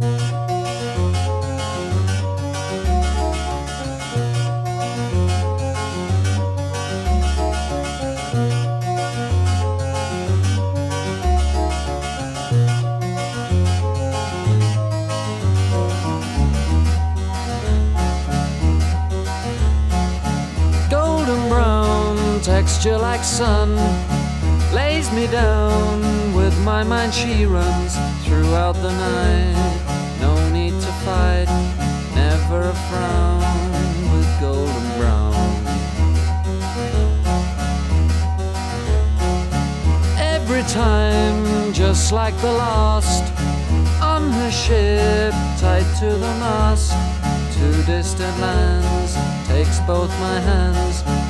Golden brown texture like sun lays me down with my mind. She runs throughout the night fight never a frown with golden brown. Every time just like the last on her ship tied to the mast to distant lands takes both my hands